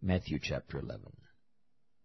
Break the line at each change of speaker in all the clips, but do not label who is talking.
Matthew chapter 11.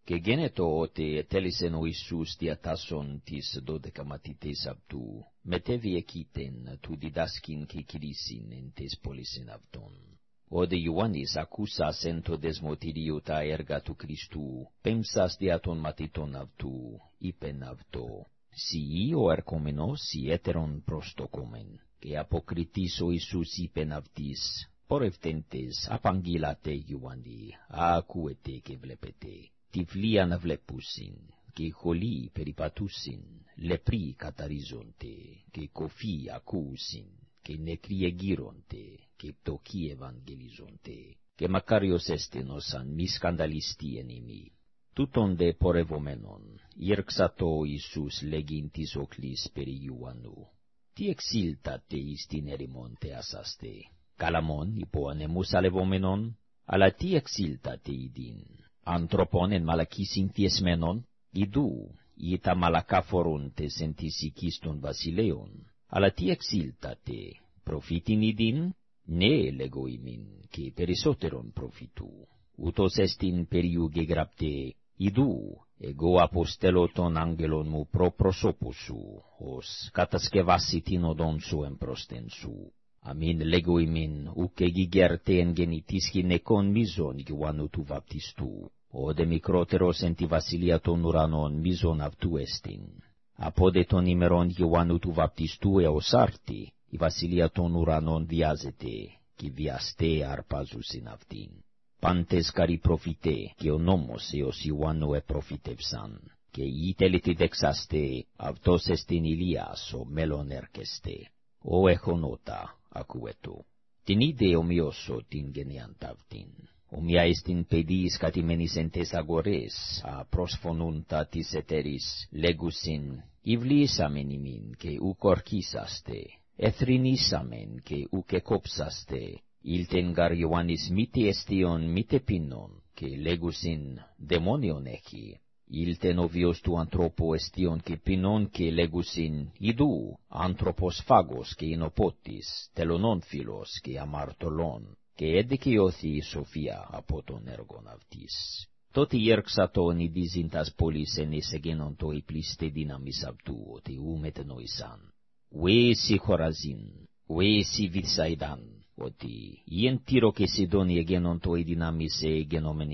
Και γένετο ότι ετέλησεν ο Ιησούς διατάσσον της δώδεκαματητές αυτού, μετέβη εκείτεν του διδάσκην και κηρύσιν εν τες πόλησιν αυτών. Ode Ioannis ακούσας εν το δεσμοτήριο τα έργα του Χριστού, πέμψας δια των μαθητών αυτού, είπεν αυτό, «Σι ο ερχόμενος, σι έτερον προς το κόμεν». Και αποκριτής ο Ιησούς είπεν αυτής, «Πορευτέντες, απαγγείλατε Ιωάννη, ακούετε και βλέπετε, τυφλοί αναβλέπουσιν, και χολοί περιπατούσιν, λεπροί καταρίζονται, και κοφοί ακούσιν, και νεκροί εγείρονται, και πτωχοί ευαγγελίζονται, και μακάριος έστενος μη σκανδαλιστή εν ημί. Τούτον δε πορευομένον, ήρξατο Ιησούς λέγειν της οκλής περί Ιωάννου, τι εξήλτατε εις την ερημόν ασάστε, καλαμόν υπό ανεμούς αλευόμενον, αλλά τι εξήλτατε ειδήν, ανθρωπών εν μαλακή συνθιεσμένον, ειδού, ή τα μαλακά φορούντες εν της οικής των βασιλέων, αλλά τι εξήλτατε, προφήτην ειδήν, ναι, λέγω ημίν, και περισσότερον προφητού, ούτως εστιν περίου γεγραπτε, ειδού, εγώ αποστέλω τον άγγελον μου προ προσώπου σου, ως κατασκευάσει την οδόν σου εμπρόστεν σου. Αμήν λέγω ημίν, ουκ εγιγέρτε εν γεννητής γυναικών μίζων Ιωάννου του βαπτιστού, ο δε μικρότερος εν τη βασιλεία των ουρανών μίζων αυτού εστιν. Από δε των ημερών Ιωάννου του βαπτιστού εως άρτη, η βασιλεία των ουρανών βιάζεται, και βιαστέ αρπάζουσιν αυτήν πάντες καρι προφητέ, και ο νόμος εως Ιωάννου επροφητεύσαν, και η τέλητη δεξάστε, αυτός εστιν Ηλίας, ο μέλλον έρκεστε. Ο εχονότα, ακούετο. Την είδε ομοιώσω την γενιάν ταυτήν. Ομοιά εστιν παιδίης κατημένης εν τες αγορές, α προσφωνούντα της εταιρής, λέγουσιν, «Ιβλήσαμεν ημίν και ουκ ορκίσαστε, εθρινήσαμεν και ουκ εκόψαστε, Ilten gar Ioannis mite estion mite pinnon, que legusin demonion echi ilten ovios tu anthropo estion kipinon ke legusin idu anthropos phagos ke inopotis telonon philos ke amartolon ke edikiothi sophia apoton ergon avtis Τότι ήρξα το ον ειδίζειν τας πόλης εν εις εγένον το υπλίστε δύναμις αυτού, ότι ού με χωραζίν, ουέ εσύ ότι ιεν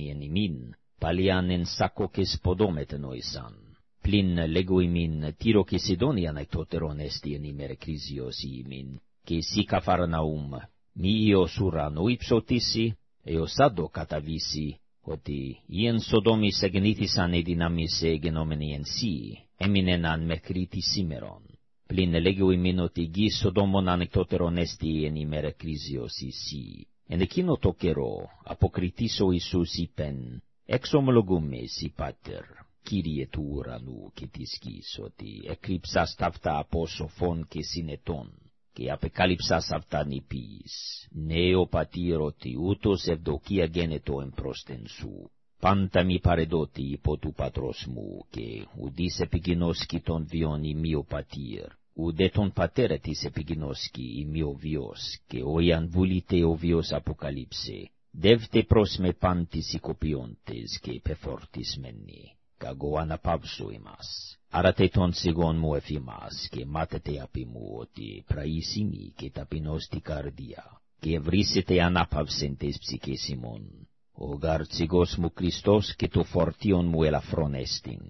εν ημίν, παλιάν εν σάκο και σποδόμετε νοησάν. Πλην λέγω ημίν τύρο και Σιδόνι ανεκτότερον έστι εν ημέρε κρίζιος ημίν, και εσύ καφαρναούμ, μη ιος ουρανού υψωτήσει, εος άντο καταβήσει, ότι ien Σοδόμης εγνήθησαν ειδυνάμισε γενόμενοι εν σύ, έμεινεν αν μέχρι τη σήμερον πλην ελέγω ημίν ότι γη Σοδόμων ανεκτότερον έστι εν ημέρα κρίζιος εσύ. Εν εκείνο το καιρό, αποκριτής ο Ιησούς είπεν, εξομολογούμες η Πάτερ, Κύριε του ουρανού και της γης, ότι εκρύψας ταύτα από σοφών και συνετών, και απεκάλυψας αυτά νηπίης, ναι ο πατήρ ότι ούτως ευδοκία γένετο εμπρόστεν σου. Πάντα μη παρεδότη υπό του πατρός μου, και ουδείς επικοινώσκει τον βιών ημί ο πατήρ, ουδέ τον πατέρα της επιγνώσκει ημί ο βιος, και όιαν βουλείτε ο βιος αποκαλύψε, δεύτε προς με πάντης οικοποιώντες και πεφορτισμένοι, καγώ αναπαύσω ημάς. Άρατε τον σιγόν μου εφημάς, και μάθετε απ' μου ότι πραήσιμη και ταπεινώστη καρδία, και ευρύσετε ανάπαυσεν τες ψυχές ημών. Ο γαρτσιγός μου Χριστός και το φορτίον μου ελαφρόν έστιν,